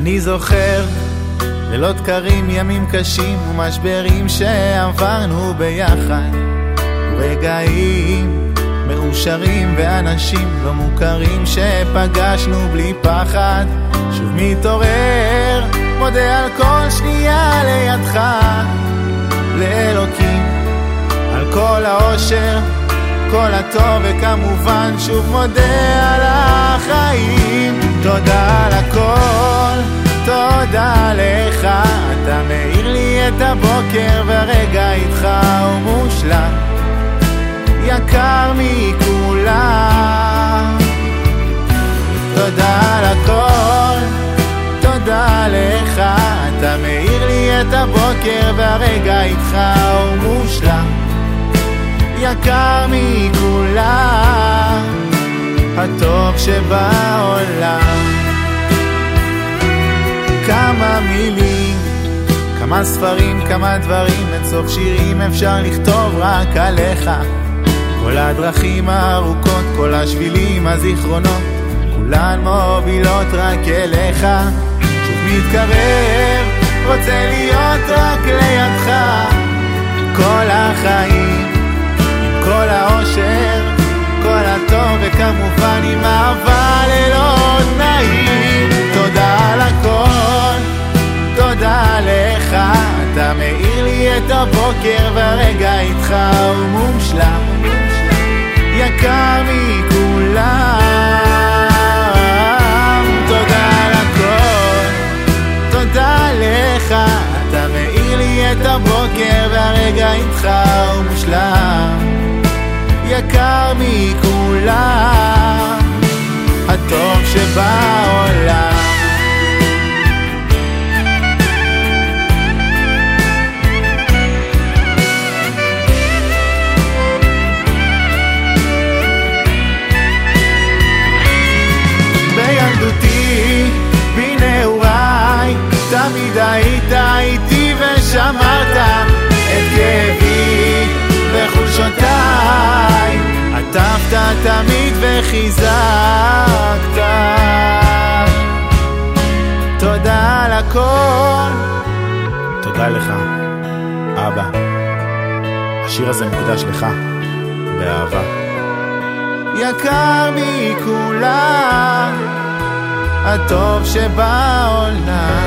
אני זוכר לילות קרים, ימים קשים ומשברים שעברנו ביחד. רגעים מאושרים ואנשים לא מוכרים שפגשנו בלי פחד. שוב מתעורר, מודה על כל שנייה לידך. לאלוקים על כל האושר, כל הטוב וכמובן שוב מודה על החיים. תודה על הכל, תודה לך. אתה מאיר לי את הבוקר והרגע איתך הוא מושלם. יקר מכולם. תודה על הכל, תודה לך. אתה מאיר לי את הבוקר והרגע איתך הוא יקר מכולם הטוב שבעולם כמה מילים, כמה ספרים, כמה דברים, אין סוף שירים אפשר לכתוב רק עליך כל הדרכים הארוכות, כל השבילים, הזיכרונות, כולן מובילות רק אליך. שוב מתקרב, רוצה להיות רק לידך. כל החיים, הטוב, וכמובן עם אהבה ללא תנאים. תודה על הכל, תודה לך, אתה מאיר לי את הבוקר והרגע איתך הוא מושלם. יקר מכולם. תודה על הכל, תודה לך, אתה מאיר לי את הבוקר והרגע איתך הוא מושלם. יקר מכולם, ושמרת את כאבי וחולשותיי. עטפת תמיד וחיזקת. תודה על הכל. תודה לך, אבא. השיר הזה מוקדש לך, באהבה. יקר מכולם, הטוב שבעולם.